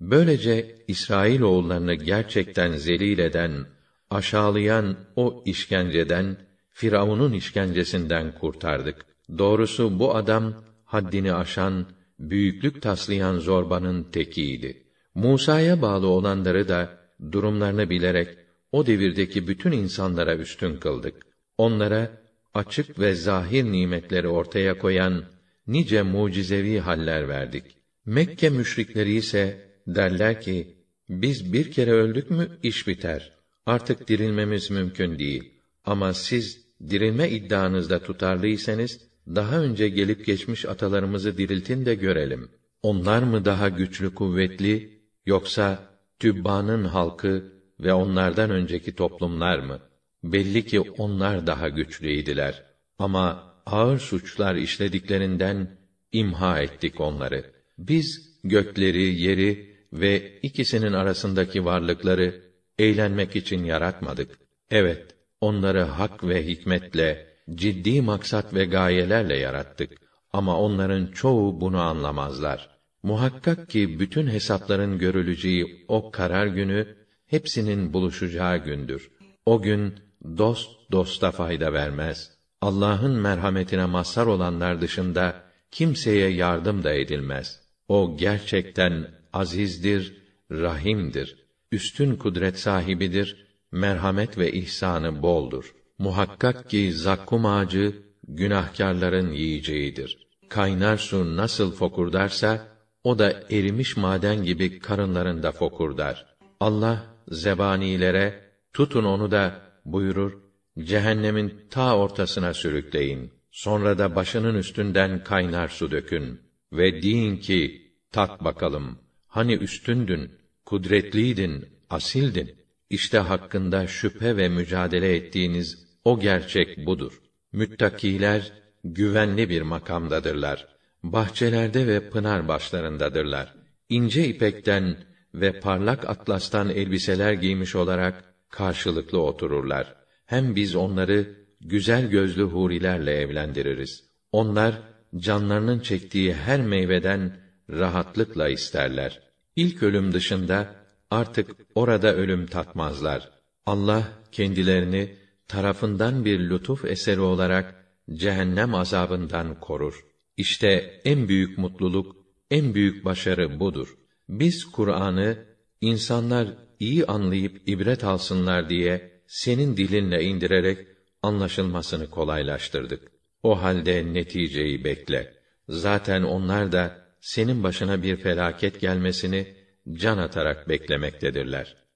Böylece İsrail oğullarını gerçekten zelil eden, aşağılayan o işkenceden, Firavun'un işkencesinden kurtardık. Doğrusu bu adam haddini aşan, büyüklük taslayan zorbanın tekiydi. Musa'ya bağlı olanları da durumlarını bilerek o devirdeki bütün insanlara üstün kıldık. Onlara açık ve zahir nimetleri ortaya koyan nice mucizevi haller verdik. Mekke müşrikleri ise derler ki biz bir kere öldük mü iş biter. Artık dirilmemiz mümkün değil. Ama siz dirilme iddianızda tutarlıysanız daha önce gelip geçmiş atalarımızı diriltin de görelim. Onlar mı daha güçlü kuvvetli yoksa Tübba'nın halkı ve onlardan önceki toplumlar mı? Belli ki onlar daha güçlüydiler. Ama ağır suçlar işlediklerinden imha ettik onları. Biz gökleri, yeri ve ikisinin arasındaki varlıkları eğlenmek için yaratmadık. Evet, onları hak ve hikmetle, ciddi maksat ve gayelerle yarattık. Ama onların çoğu bunu anlamazlar. Muhakkak ki bütün hesapların görüleceği o karar günü hepsinin buluşacağı gündür. O gün dost dosta fayda vermez. Allah'ın merhametine mazhar olanlar dışında kimseye yardım da edilmez. O gerçekten azizdir, rahimdir. Üstün kudret sahibidir, merhamet ve ihsanı boldur. Muhakkak ki zakkum ağacı günahkarların yiyeceğidir. Kaynar su nasıl fokurdarsa o da erimiş maden gibi karınlarında fokurdar. Allah zebanilere tutun onu da buyurur cehennemin ta ortasına sürükleyin. Sonra da başının üstünden kaynar su dökün ve deyin ki tat bakalım. Hani üstündün, kudretliydin, asildin. İşte hakkında şüphe ve mücadele ettiğiniz o gerçek budur. Müttakiler güvenli bir makamdadırlar. Bahçelerde ve pınar başlarındadırlar. İnce ipekten ve parlak atlastan elbiseler giymiş olarak karşılıklı otururlar. Hem biz onları güzel gözlü hurilerle evlendiririz. Onlar canlarının çektiği her meyveden rahatlıkla isterler. İlk ölüm dışında artık orada ölüm tatmazlar. Allah kendilerini tarafından bir lütuf eseri olarak cehennem azabından korur. İşte en büyük mutluluk, en büyük başarı budur. Biz Kur'an'ı insanlar iyi anlayıp ibret alsınlar diye senin dilinle indirerek anlaşılmasını kolaylaştırdık. O halde neticeyi bekle. Zaten onlar da senin başına bir felaket gelmesini can atarak beklemektedirler.